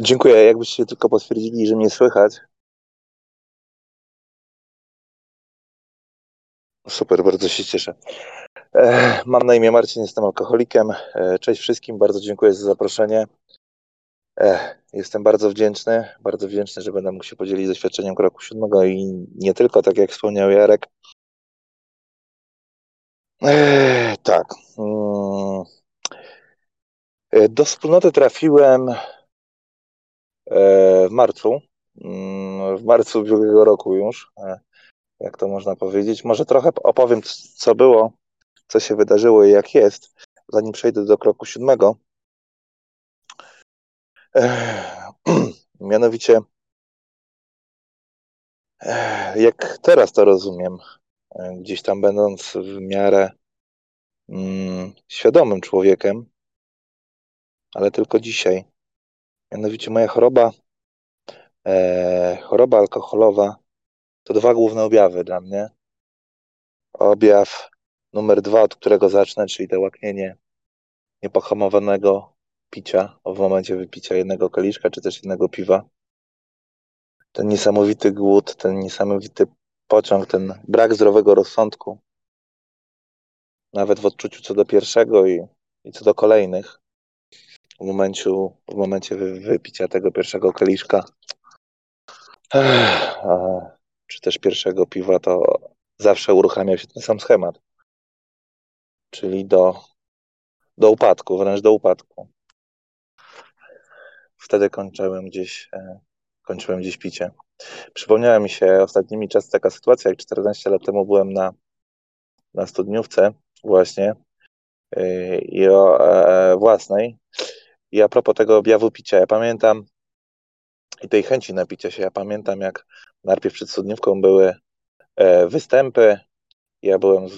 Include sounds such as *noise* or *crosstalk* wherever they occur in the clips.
Dziękuję. Jakbyście tylko potwierdzili, że mnie słychać. Super, bardzo się cieszę. Mam na imię Marcin, jestem alkoholikiem. Cześć wszystkim, bardzo dziękuję za zaproszenie. Jestem bardzo wdzięczny, bardzo wdzięczny, że będę mógł się podzielić doświadczeniem kroku siódmego i nie tylko, tak jak wspomniał Jarek. Tak. Mm. Do wspólnoty trafiłem w marcu. Mm, w marcu ubiegłego roku już jak to można powiedzieć. Może trochę opowiem, co było, co się wydarzyło i jak jest, zanim przejdę do kroku siódmego. *clears throat* Mianowicie, jak teraz to rozumiem, gdzieś tam będąc w miarę mm, świadomym człowiekiem, ale tylko dzisiaj. Mianowicie moja choroba, e, choroba alkoholowa to dwa główne objawy dla mnie. Objaw numer dwa, od którego zacznę, czyli to łaknienie niepohamowanego picia w momencie wypicia jednego kieliszka czy też jednego piwa. Ten niesamowity głód, ten niesamowity pociąg, ten brak zdrowego rozsądku, nawet w odczuciu co do pierwszego i, i co do kolejnych, w, momencie, w momencie wypicia tego pierwszego kieliszka czy też pierwszego piwa, to zawsze uruchamia się ten sam schemat. Czyli do, do upadku, wręcz do upadku. Wtedy kończyłem gdzieś, e, kończyłem gdzieś picie. Przypomniała mi się ostatnimi czasy taka sytuacja, jak 14 lat temu byłem na, na studniówce właśnie yy, i o e, własnej. I a propos tego objawu picia, ja pamiętam i tej chęci napicia się, ja pamiętam jak najpierw przed studniówką były e, występy. Ja byłem z,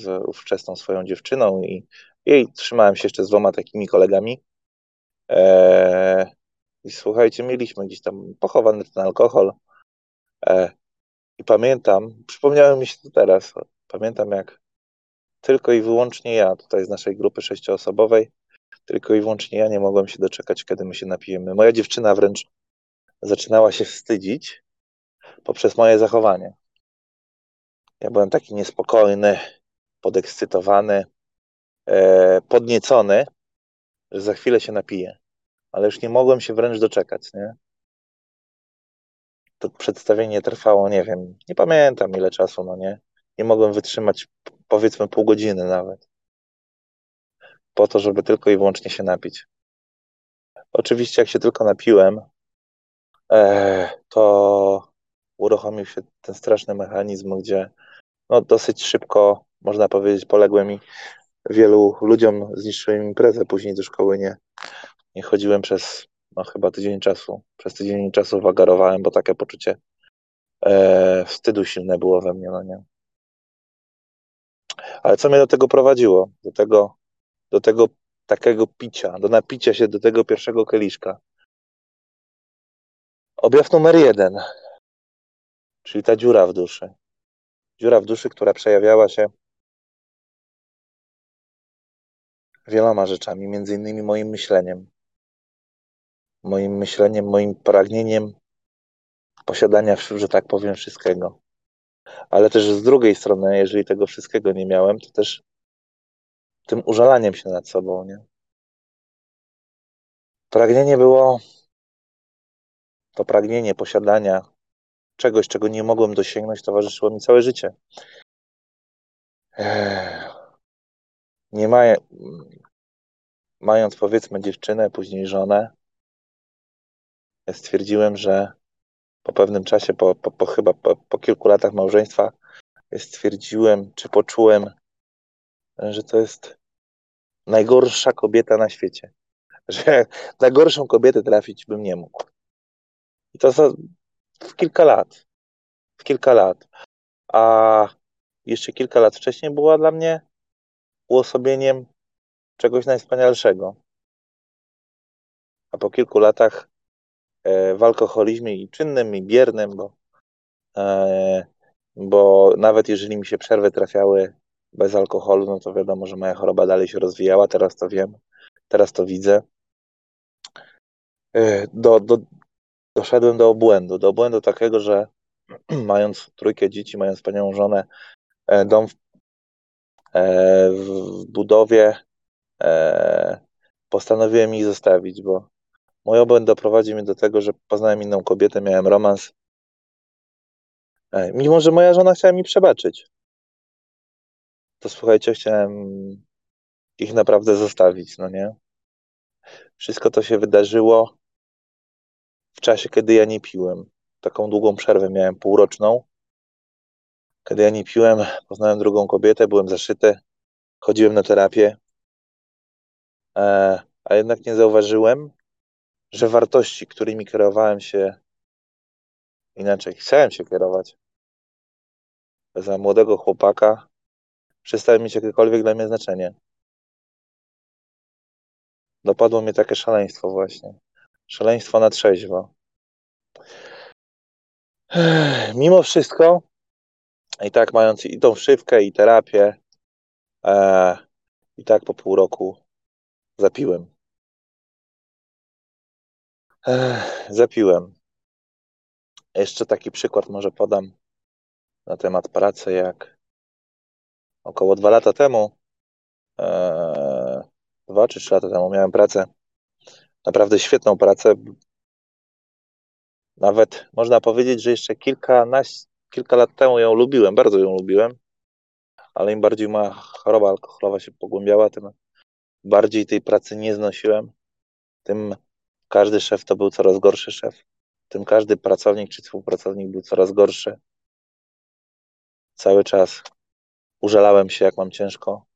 z ówczesną swoją dziewczyną i jej trzymałem się jeszcze z dwoma takimi kolegami. E, I słuchajcie, mieliśmy gdzieś tam pochowany ten alkohol. E, I pamiętam, przypomniałem mi się to teraz, pamiętam jak tylko i wyłącznie ja, tutaj z naszej grupy sześcioosobowej, tylko i wyłącznie ja nie mogłem się doczekać, kiedy my się napijemy. Moja dziewczyna wręcz zaczynała się wstydzić, poprzez moje zachowanie. Ja byłem taki niespokojny, podekscytowany, e, podniecony, że za chwilę się napiję. Ale już nie mogłem się wręcz doczekać, nie? To przedstawienie trwało, nie wiem, nie pamiętam ile czasu, no nie? Nie mogłem wytrzymać powiedzmy pół godziny nawet. Po to, żeby tylko i wyłącznie się napić. Oczywiście, jak się tylko napiłem, e, to uruchomił się ten straszny mechanizm, gdzie no, dosyć szybko, można powiedzieć, poległem i wielu ludziom zniszczyłem imprezę. Później do szkoły nie, nie chodziłem przez no, chyba tydzień czasu. Przez tydzień czasu wagarowałem, bo takie poczucie e, wstydu silne było we mnie, no nie. Ale co mnie do tego prowadziło? Do tego, do tego takiego picia, do napicia się do tego pierwszego kieliszka. Objaw numer jeden. Czyli ta dziura w duszy. Dziura w duszy, która przejawiała się wieloma rzeczami, między innymi moim myśleniem. Moim myśleniem, moim pragnieniem posiadania, że tak powiem, wszystkiego. Ale też z drugiej strony, jeżeli tego wszystkiego nie miałem, to też tym użalaniem się nad sobą, nie? Pragnienie było to pragnienie posiadania czegoś, czego nie mogłem dosięgnąć, towarzyszyło mi całe życie. Nie maj... mając powiedzmy dziewczynę, później żonę, stwierdziłem, że po pewnym czasie, po, po, po chyba po, po kilku latach małżeństwa, stwierdziłem, czy poczułem, że to jest najgorsza kobieta na świecie. *laughs* Że na gorszą kobietę trafić bym nie mógł. I to w kilka lat. W kilka lat. A jeszcze kilka lat wcześniej była dla mnie uosobieniem czegoś najwspanialszego. A po kilku latach e, w alkoholizmie i czynnym, i biernym, bo, e, bo nawet jeżeli mi się przerwy trafiały bez alkoholu, no to wiadomo, że moja choroba dalej się rozwijała. Teraz to wiem, teraz to widzę. e, do, do, doszedłem do obłędu, do obłędu takiego, że *clears throat* mając trójkę dzieci, mając wspaniałą żonę, e, dom w, e, w budowie, postanowiłem ich zostawić, bo mój obłęd doprowadził mnie do tego, że poznałem inną kobietę, miałem romans. Mimo, że moja żona chciała mi przebaczyć, to słuchajcie, chciałem ich naprawdę zostawić, no nie? Wszystko to się wydarzyło w czasie, kiedy ja nie piłem. Taką długą przerwę miałem, półroczną. Kiedy ja nie piłem, poznałem drugą kobietę, byłem zaszyty, chodziłem na terapię, e, a jednak nie zauważyłem, że wartości, którymi kierowałem się inaczej, chciałem się kierować, za młodego chłopaka, przestały mieć jakiekolwiek dla mnie znaczenie. Dopadło mnie takie szaleństwo właśnie. Szaleństwo na trzeźwo. Mimo wszystko, i tak mając i tą szywkę, i terapię, e, i tak po pół roku zapiłem. E, zapiłem. Jeszcze taki przykład może podam na temat pracy, jak około dwa lata temu, e, dwa czy trzy lata temu miałem pracę, naprawdę świetną pracę. Nawet można powiedzieć, że jeszcze kilkanaście, kilka lat temu ją lubiłem, bardzo ją lubiłem, ale im bardziej moja choroba alkoholowa się pogłębiała, tym bardziej tej pracy nie znosiłem, tym każdy szef to był coraz gorszy szef, tym każdy pracownik czy współpracownik był coraz gorszy. Cały czas użalałem się, jak mam ciężko,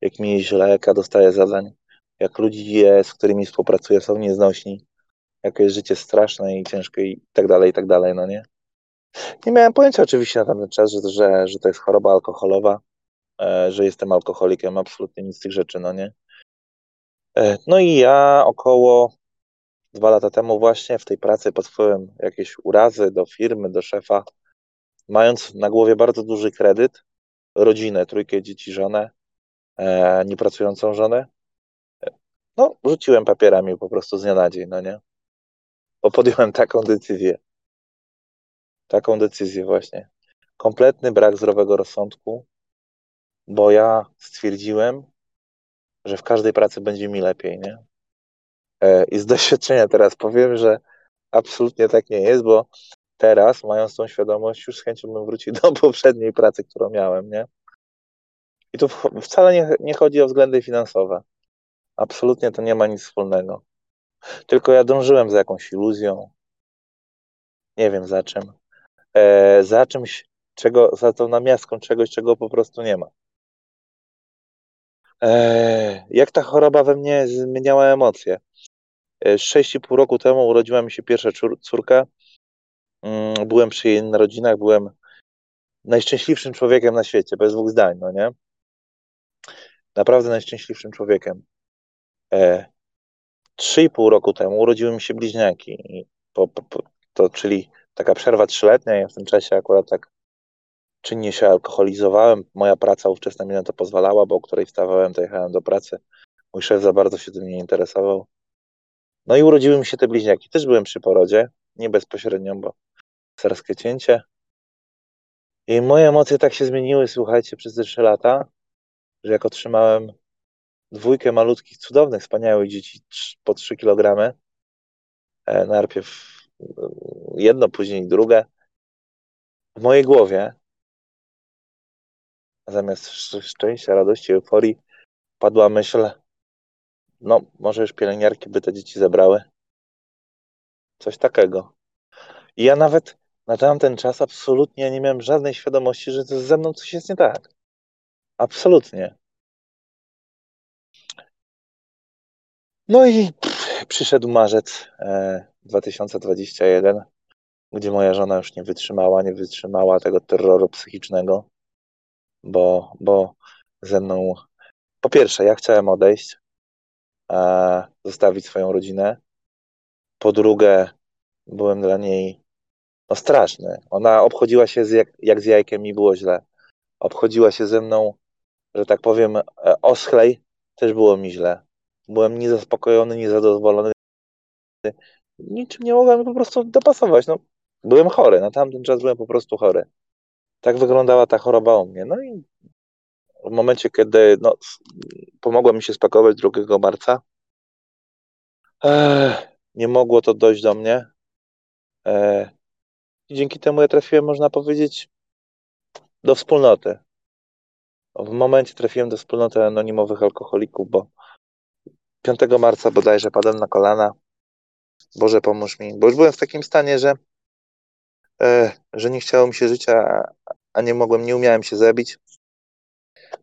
jak mi źle, jak ja dostaję zadań, jak ludzie, z którymi współpracuję, są nieznośni, jakie jest życie straszne i ciężkie i tak dalej, i tak dalej, no nie? Nie miałem pojęcia oczywiście na tamten czas, że, że, że to jest choroba alkoholowa, e, że jestem alkoholikiem, absolutnie nic z tych rzeczy, no nie? E, no i ja około dwa lata temu właśnie w tej pracy pod wpływem urazy do firmy, do szefa, mając na głowie bardzo duży kredyt, rodzinę, trójkę dzieci, żonę, e, niepracującą żonę, no rzuciłem papierami po prostu z dnia na dzień, no nie? Bo podjąłem taką decyzję. Taką decyzję właśnie. Kompletny brak zdrowego rozsądku, bo ja stwierdziłem, że w każdej pracy będzie mi lepiej, nie? E, I z doświadczenia teraz powiem, że absolutnie tak nie jest, bo teraz, mając tą świadomość, już z chęcią bym wrócił do *laughs* poprzedniej pracy, którą miałem, nie? I tu wcale nie, nie chodzi o względy finansowe. Absolutnie to nie ma nic wspólnego. Tylko ja dążyłem za jakąś iluzją. Nie wiem za czym. E, za czymś, czego, za tą namiastką czegoś, czego po prostu nie ma. E, jak ta choroba we mnie zmieniała emocje? 6,5 roku temu urodziła mi się pierwsza córka. Mm, byłem przy jej narodzinach, byłem najszczęśliwszym człowiekiem na świecie, bez dwóch zdań, no nie? Naprawdę najszczęśliwszym człowiekiem. E, 3,5 roku temu urodziły mi się bliźniaki, po, po, to, czyli taka przerwa trzyletnia, ja w tym czasie akurat tak czynnie się alkoholizowałem. Moja praca ówczesna mi na to pozwalała, bo o której wstawałem, to jechałem do pracy. Mój szef za bardzo się tym nie interesował. No i urodziły mi się te bliźniaki. Też byłem przy porodzie, nie bezpośrednio, bo serskie cięcie. I moje emocje tak się zmieniły, słuchajcie, przez te trzy lata, że jak otrzymałem dwójkę malutkich, cudownych, wspaniałych dzieci po 3 kg, e, najpierw e, jedno, później drugie, w mojej głowie zamiast szczęścia, radości, euforii padła myśl, no może już pielęgniarki by te dzieci zabrały. Coś takiego. I ja nawet na tamten czas absolutnie nie miałem żadnej świadomości, że to ze mną coś jest nie tak. Absolutnie. No i przyszedł marzec e, 2021, gdzie moja żona już nie wytrzymała, nie wytrzymała tego terroru psychicznego, bo, bo ze mną, po pierwsze, ja chciałem odejść, e, zostawić swoją rodzinę. Po drugie, byłem dla niej no, straszny. Ona obchodziła się z jak, jak z jajkiem i było źle. Obchodziła się ze mną, że tak powiem, e, oschlej, też było mi źle. Byłem niezaspokojony, niezadowolony niczym nie mogłem po prostu dopasować. No, byłem chory, na tamten czas byłem po prostu chory. Tak wyglądała ta choroba u mnie. No i w momencie, kiedy no, pomogła mi się spakować 2 marca, eh, nie mogło to dojść do mnie. I dzięki temu ja trafiłem, można powiedzieć, do wspólnoty. W momencie trafiłem do wspólnoty anonimowych alkoholików, bo 5 marca bodajże padłem na kolana. Boże, pomóż mi, bo już byłem w takim stanie, że, e, że nie chciało mi się życia, a nie mogłem, nie umiałem się zabić.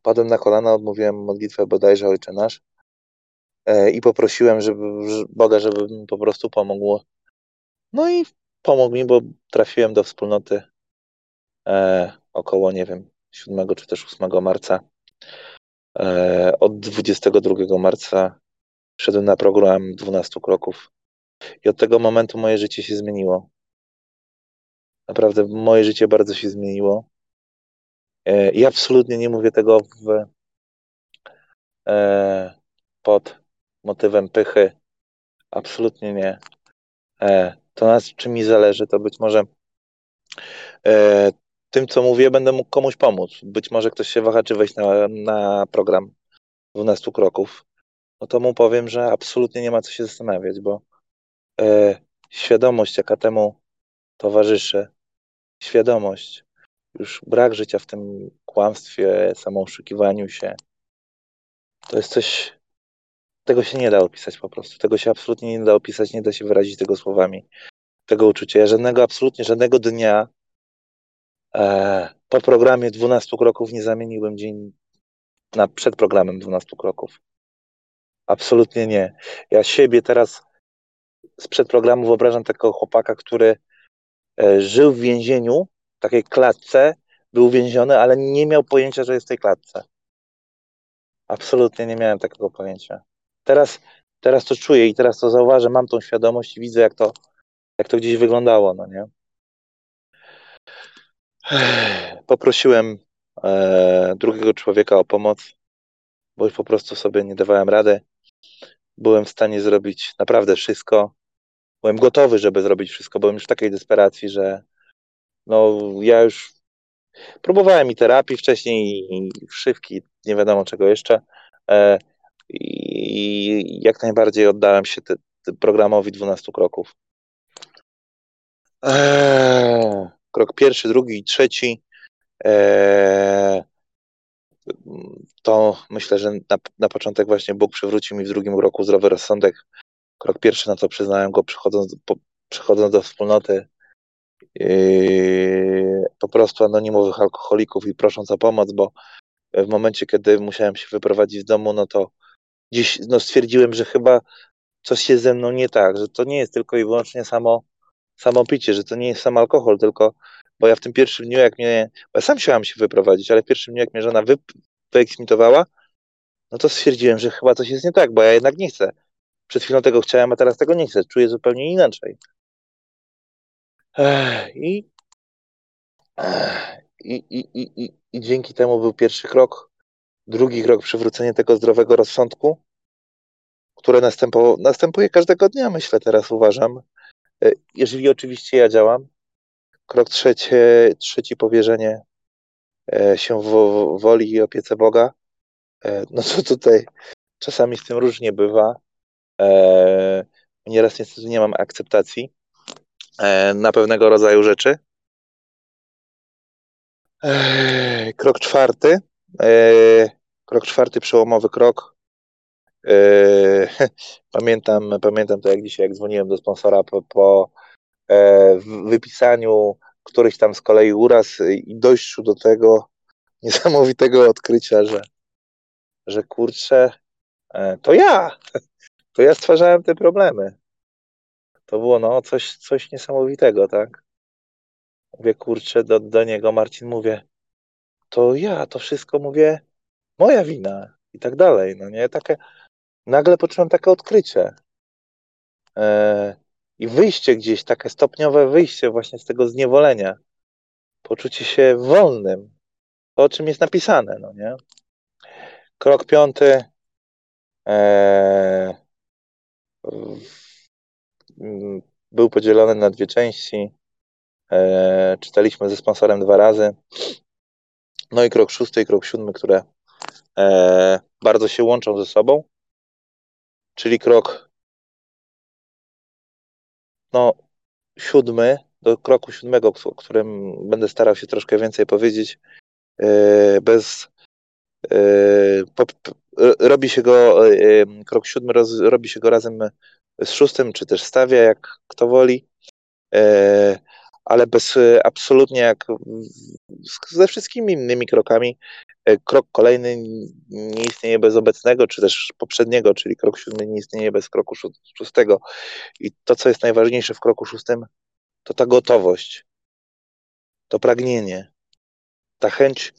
Padłem na kolana, odmówiłem modlitwę bodajże Ojcze Nasz e, i poprosiłem, żeby Boga, żeby mi po prostu pomógł. No i pomógł mi, bo trafiłem do wspólnoty e, około, nie wiem, 7 czy też 8 marca. E, od 22 marca wszedłem na program 12 kroków. I od tego momentu moje życie się zmieniło. Naprawdę moje życie bardzo się zmieniło. E, I absolutnie nie mówię tego w, e, pod motywem pychy. Absolutnie nie. To na czym mi zależy, to być może tym, co mówię, będę mógł komuś pomóc. Być może ktoś się waha, czy wejść na, na program 12 kroków. No to mu powiem, że absolutnie nie ma co się zastanawiać, bo e, świadomość, jaka temu towarzyszy, świadomość, już brak życia w tym kłamstwie, samooszukiwaniu się, to jest coś, tego się nie da opisać po prostu. Tego się absolutnie nie da opisać, nie da się wyrazić tego słowami, tego uczucia. Ja żadnego, absolutnie żadnego dnia e, po programie 12 kroków nie zamieniłem dzień na przed programem 12 kroków. Absolutnie nie. Ja siebie teraz sprzed programu wyobrażam takiego chłopaka, który e, żył w więzieniu, takiej klatce, był więziony, ale nie miał pojęcia, że jest w tej klatce. Absolutnie nie miałem takiego pojęcia. Teraz, teraz to czuję i teraz to zauważę, mam tą świadomość i widzę, jak to, jak to gdzieś wyglądało, no nie? Poprosiłem e, drugiego człowieka o pomoc, bo już po prostu sobie nie dawałem rady. Byłem w stanie zrobić naprawdę wszystko. Byłem gotowy, żeby zrobić wszystko. Byłem już w takiej desperacji, że no ja już próbowałem i terapii wcześniej, i wszywki, nie wiadomo czego jeszcze. E, I jak najbardziej oddałem się te, te programowi 12 kroków. Eee, krok pierwszy, drugi i trzeci. Eee, to myślę, że na, na początek właśnie Bóg przywrócił mi w drugim roku zdrowy rozsądek. Krok pierwszy, na co przyznałem go, przychodząc, po, przychodząc do wspólnoty yy, po prostu anonimowych alkoholików i prosząc o pomoc, bo w momencie, kiedy musiałem się wyprowadzić z domu, no to gdzieś no, stwierdziłem, że chyba coś jest ze mną nie tak, że to nie jest tylko i wyłącznie samo, samo picie, że to nie jest sam alkohol, tylko bo ja w tym pierwszym dniu, jak mnie, bo ja sam chciałem się wyprowadzić, ale w pierwszym dniu, jak mnie żona wy, wyeksmitowała, no to stwierdziłem, że chyba coś jest nie tak, bo ja jednak nie chcę. Przed chwilą tego chciałem, a teraz tego nie chcę. Czuję zupełnie inaczej. I, i, i, i, i dzięki temu był pierwszy krok. Drugi krok przywrócenie tego zdrowego rozsądku, które następuje każdego dnia, myślę, teraz uważam. E, jeżeli oczywiście ja działam. Krok trzeci, trzeci powierzenie e, się w woli i opiece Boga. E, no to tutaj czasami z tym różnie bywa. Nieraz niestety nie mam akceptacji na pewnego rodzaju rzeczy. Krok czwarty. Krok czwarty, przełomowy krok. *laughs* Pamiętam, pamiętam to jak dzisiaj, jak dzwoniłem do sponsora po, po E, wypisaniu któryś tam z kolei uraz i dojściu do tego *laughs* niesamowitego odkrycia, że, że kurczę, e, to ja, *laughs* to ja stwarzałem te problemy. To było no coś, coś niesamowitego, tak? Mówię, kurczę, do, do niego Marcin mówię, to ja, to wszystko mówię, moja wina i tak dalej, no nie? Takie, nagle poczułem takie odkrycie. E, i wyjście gdzieś, takie stopniowe wyjście właśnie z tego zniewolenia, poczucie się wolnym, to o czym jest napisane, no nie? Krok piąty, e, był podzielony na dwie części. E, czytaliśmy ze sponsorem dwa razy. No i krok szósty i krok siódmy, które e, bardzo się łączą ze sobą. Czyli krok no, siódmy, do kroku siódmego, o którym będę starał się troszkę więcej powiedzieć, e, bez robi się go krok siódmy, robi się go razem z szóstym, czy też stawia, jak kto woli, ale bez absolutnie jak ze wszystkimi innymi krokami, krok kolejny nie istnieje bez obecnego, czy też poprzedniego, czyli krok siódmy nie istnieje bez kroku szóstego. I to, co jest najważniejsze w kroku szóstym, to ta gotowość, to pragnienie, ta chęć,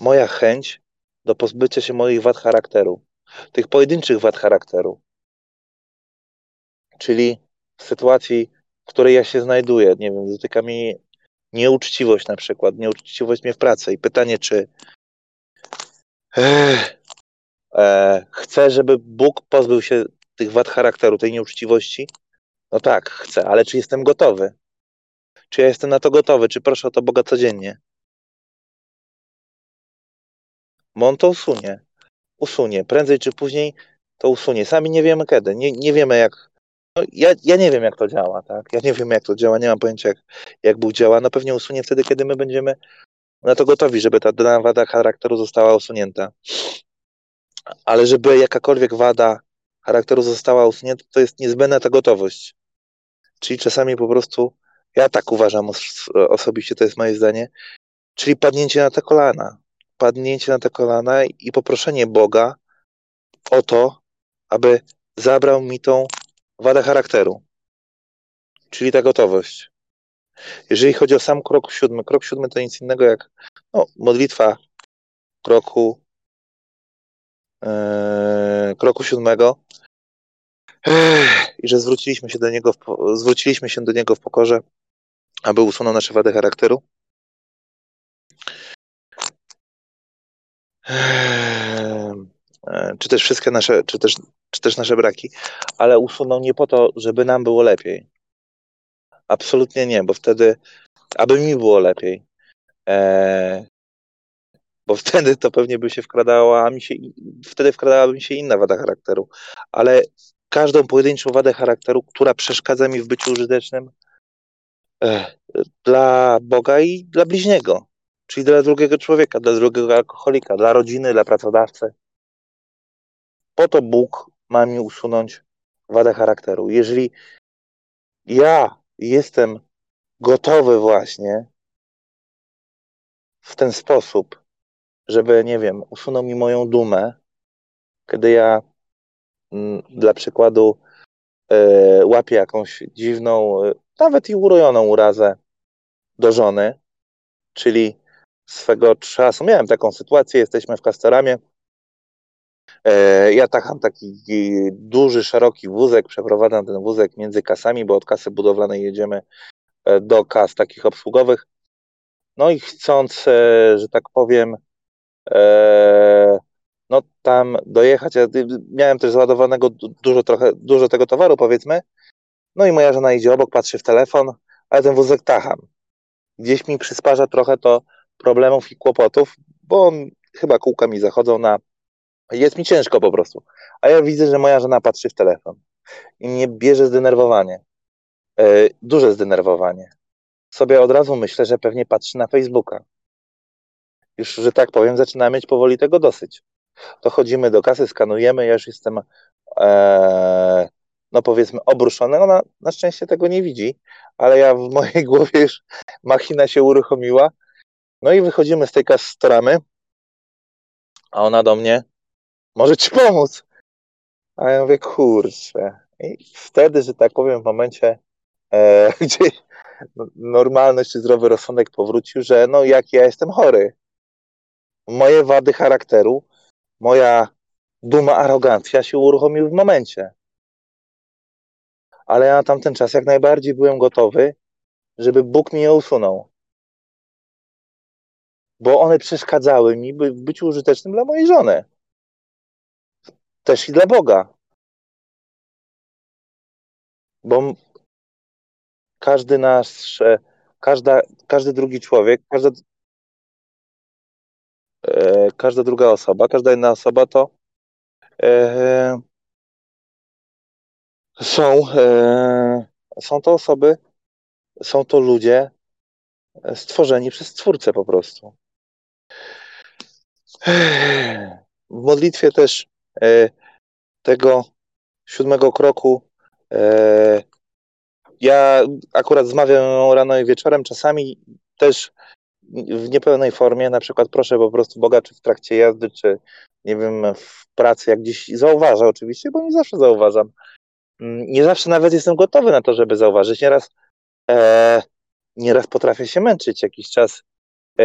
moja chęć do pozbycia się moich wad charakteru, tych pojedynczych wad charakteru. Czyli w sytuacji, w której ja się znajduję, nie wiem, dotyka mi nieuczciwość na przykład, nieuczciwość mnie w pracy i pytanie, czy e, e, chcę, żeby Bóg pozbył się tych wad charakteru, tej nieuczciwości? No tak, chcę, ale czy jestem gotowy? Czy ja jestem na to gotowy? Czy proszę o to Boga codziennie? Bo on to usunie. Usunie. Prędzej czy później to usunie. Sami nie wiemy kiedy. Nie, nie wiemy jak. No, ja, ja nie wiem, jak to działa, tak? Ja nie wiem, jak to działa, nie mam pojęcia, jak, jak Bóg działa. No pewnie usunie wtedy, kiedy my będziemy na to gotowi, żeby ta dana wada charakteru została usunięta. Ale żeby jakakolwiek wada charakteru została usunięta, to jest niezbędna ta gotowość. Czyli czasami po prostu, ja tak uważam osobiście, to jest moje zdanie, czyli padnięcie na te kolana. Padnięcie na te kolana i poproszenie Boga o to, aby zabrał mi tą wadę charakteru. Czyli ta gotowość. Jeżeli chodzi o sam krok siódmy, krok siódmy to nic innego jak no, modlitwa kroku, yy, kroku siódmego, i że zwróciliśmy się do niego, w, zwróciliśmy się do niego w pokorze, aby usunął nasze wady charakteru. Czy też wszystkie nasze, czy też, czy też nasze braki, ale usunął nie po to, żeby nam było lepiej. Absolutnie nie, bo wtedy, aby mi było lepiej. E, bo wtedy to pewnie by się wkradała mi się, wtedy wkradałaby mi się inna wada charakteru. Ale każdą pojedynczą wadę charakteru, która przeszkadza mi w byciu użytecznym eh, dla Boga i dla bliźniego, czyli dla drugiego człowieka, dla drugiego alkoholika, dla rodziny, dla pracodawcy. Po to Bóg ma mi usunąć wadę charakteru. Jeżeli ja jestem gotowy właśnie w ten sposób, żeby, nie wiem, usunął mi moją dumę, kiedy ja Mm, dla przykładu e, łapie jakąś dziwną, e, nawet i urojoną urazę do żony, czyli swego czasu, miałem taką sytuację, jesteśmy w Castoramie, ja tacham taki duży, szeroki wózek, przeprowadzam ten wózek między kasami, bo od kasy budowlanej jedziemy do kas takich obsługowych. No i chcąc, że tak powiem, no tam dojechać. Ja miałem też załadowanego dużo, trochę, dużo tego towaru, powiedzmy. No i moja żona idzie obok, patrzy w telefon, ale ten wózek tacham. Gdzieś mi przysparza trochę to problemów i kłopotów, bo chyba kółka mi zachodzą na. Jest mi ciężko po prostu. A ja widzę, że moja żona patrzy w telefon i mnie bierze zdenerwowanie. Yy, duże zdenerwowanie. Sobie od razu myślę, że pewnie patrzy na Facebooka. Już, że tak powiem, zaczyna mieć powoli tego dosyć to chodzimy do kasy, skanujemy, ja już jestem e, no powiedzmy obruszony, ona na szczęście tego nie widzi, ale ja w mojej *laughs* głowie już machina się uruchomiła, no i wychodzimy z tej kasy storamy, a ona do mnie, może ci pomóc? A ja mówię, kurczę. I wtedy, że tak powiem, w momencie, e, *laughs* gdzie normalność czy zdrowy rozsądek powrócił, że no jak ja jestem chory. Moje wady charakteru moja duma, arogancja się uruchomił w momencie. Ale ja na tamten czas jak najbardziej byłem gotowy, żeby Bóg mi je usunął. Bo one przeszkadzały mi w byciu użytecznym dla mojej żony. Też i dla Boga. bo każdy nasz, każda, każdy drugi człowiek, każda, e, każda druga osoba, każda inna osoba to e, są, e, są to osoby, są to ludzie stworzeni przez Stwórcę po prostu. W modlitwie też tego siódmego kroku e, ja akurat zmawiam rano i wieczorem, czasami też w niepełnej formie, na przykład proszę po prostu Boga, czy w trakcie jazdy, czy nie wiem, w pracy, jak gdzieś zauważa oczywiście, bo nie zawsze zauważam. Mm, nie zawsze nawet jestem gotowy na to, żeby zauważyć. Nieraz, e, nieraz potrafię się męczyć jakiś czas e,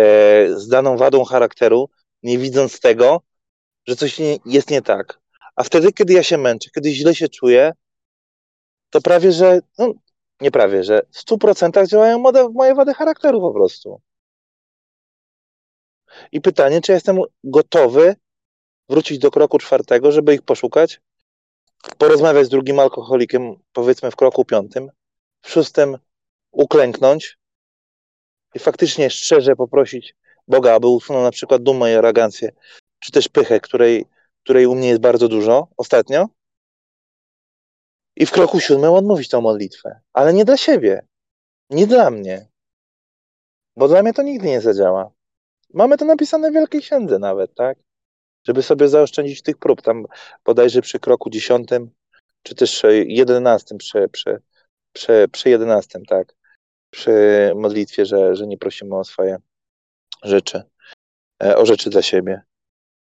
z daną wadą charakteru, nie widząc tego, że coś nie, jest nie tak. A wtedy, kiedy ja się męczę, kiedy źle się czuję, to prawie, że, no, nie prawie, że w 100% działają moje wady charakteru po prostu. I pytanie, czy jestem gotowy wrócić do kroku czwartego, żeby ich poszukać, porozmawiać z drugim alkoholikiem, powiedzmy w kroku piątym, w szóstym uklęknąć i faktycznie szczerze poprosić Boga, aby usunął na przykład dumę i arogancję, czy też pychę, której, której u mnie jest bardzo dużo ostatnio. I w kroku siódmym odmówić tą modlitwę, ale nie dla siebie, nie dla mnie, bo dla mnie to nigdy nie zadziała. Mamy to napisane w Wielkiej Księdze nawet, tak? Żeby sobie zaoszczędzić tych prób, tam bodajże przy kroku dziesiątym, czy też jedenastym, przy, przy, przy, przy jedenastym, tak? Przy modlitwie, że, że nie prosimy o swoje rzeczy, e, o rzeczy dla siebie.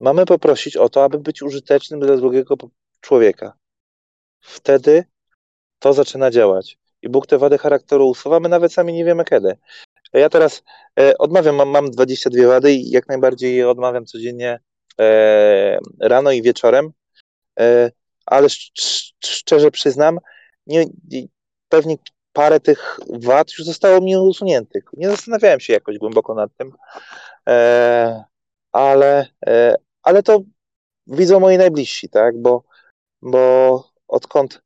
Mamy poprosić o to, aby być użytecznym dla drugiego człowieka. Wtedy to zaczyna działać. I Bóg te wady charakteru usuwa, my nawet sami nie wiemy kiedy. Ja teraz e, odmawiam, mam, mam 22 wady i jak najbardziej je odmawiam codziennie e, rano i wieczorem, e, ale sz, szczerze przyznam, nie, pewnie parę tych wad już zostało mi usuniętych. Nie zastanawiałem się jakoś głęboko nad tym, e, ale, e, ale to widzą moi najbliżsi, tak, bo, bo odkąd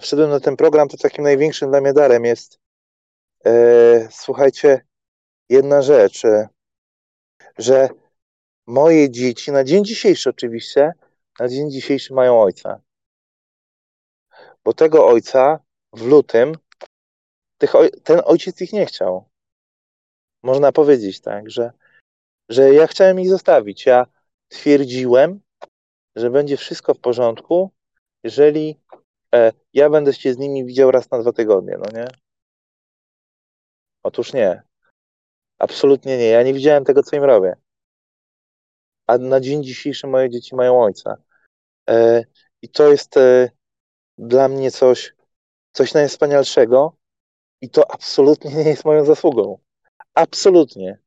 wszedłem na ten program, to takim największym dla mnie darem jest e, słuchajcie, jedna rzecz, e, że moje dzieci, na dzień dzisiejszy oczywiście, na dzień dzisiejszy mają ojca. Bo tego ojca w lutym tych, ten ojciec ich nie chciał. Można powiedzieć tak, że, że ja chciałem ich zostawić. Ja twierdziłem, że będzie wszystko w porządku, jeżeli e, ja będę się z nimi widział raz na dwa tygodnie, no nie? Otóż nie. Absolutnie nie. Ja nie widziałem tego, co im robię. A na dzień dzisiejszy moje dzieci mają ojca. E, I to jest e, dla mnie coś, coś najwspanialszego, i to absolutnie nie jest moją zasługą. Absolutnie.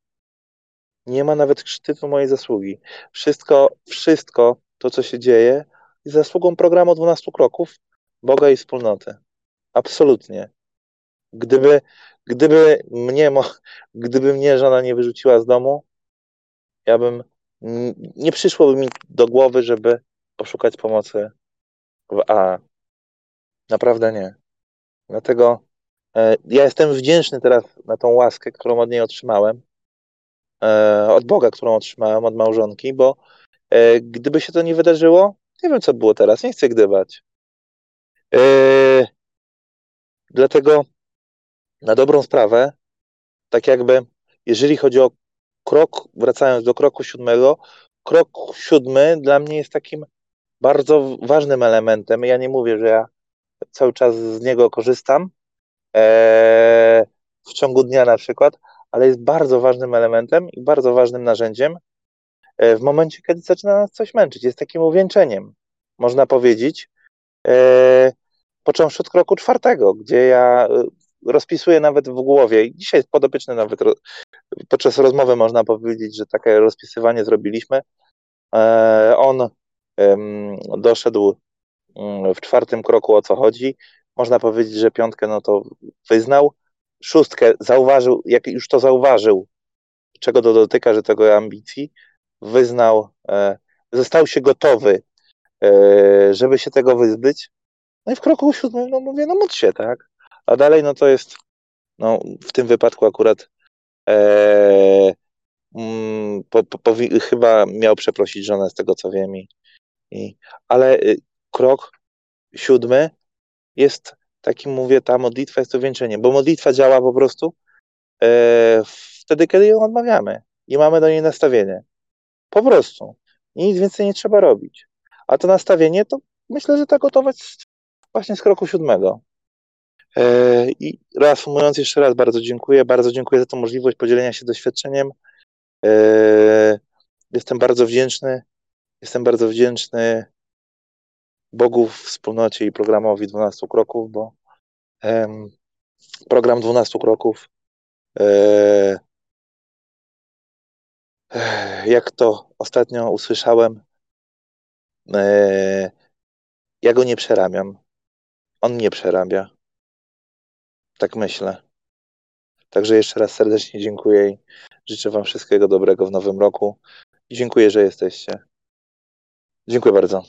Nie ma nawet szczytu mojej zasługi. Wszystko, wszystko to, co się dzieje, jest zasługą programu 12 kroków Boga i wspólnoty. Absolutnie. Gdyby, gdyby mnie, gdyby mnie żona nie wyrzuciła z domu, ja bym, nie przyszłoby mi do głowy, żeby poszukać pomocy w A. Naprawdę nie. Dlatego E, ja jestem wdzięczny teraz na tą łaskę, którą od niej otrzymałem, od Boga, którą otrzymałem, od małżonki, bo e, gdyby się to nie wydarzyło, nie wiem, co było teraz, nie chcę gdybać. Dlatego na dobrą sprawę, tak jakby, jeżeli chodzi o krok, wracając do kroku siódmego, krok siódmy dla mnie jest takim bardzo ważnym elementem. Ja nie mówię, że ja cały czas z niego korzystam, E, w ciągu dnia na przykład, ale jest bardzo ważnym elementem i bardzo ważnym narzędziem e, w momencie, kiedy zaczyna nas coś męczyć. Jest takim uwieńczeniem, można powiedzieć, e, począwszy od kroku czwartego, gdzie ja rozpisuję nawet w głowie, dzisiaj podopieczny nawet, podczas rozmowy można powiedzieć, że takie rozpisywanie zrobiliśmy. On doszedł mm, w czwartym kroku o co chodzi, można powiedzieć, że piątkę no to wyznał, szóstkę zauważył, jak już to zauważył, czego to dotyka, że tego ambicji, wyznał, e, został się gotowy, e, żeby się tego wyzbyć, No i w kroku siódmym, no mówię, no módl się, tak? A dalej, no to jest, no w tym wypadku akurat e, mm, po, po, chyba miał przeprosić żonę z tego, co wiem. I, i, ale y, krok siódmy jest takim, mówię, ta modlitwa jest to wieńczenie, bo modlitwa działa po prostu e, wtedy, kiedy ją odmawiamy i mamy do niej nastawienie. Po prostu. I nic więcej nie trzeba robić. A to nastawienie to myślę, że ta gotowość właśnie z kroku siódmego. E, I reasumując jeszcze raz, bardzo dziękuję. Bardzo dziękuję za tę możliwość podzielenia się doświadczeniem. E, jestem bardzo wdzięczny. Jestem bardzo wdzięczny Bogu, wspólnocie i programowi 12 kroków, bo program 12 kroków e, jak to ostatnio usłyszałem, ja go nie przerabiam. On nie przerabia. Tak myślę. Także jeszcze raz serdecznie dziękuję i życzę Wam wszystkiego dobrego w nowym roku. Dziękuję, że jesteście. Dziękuję bardzo.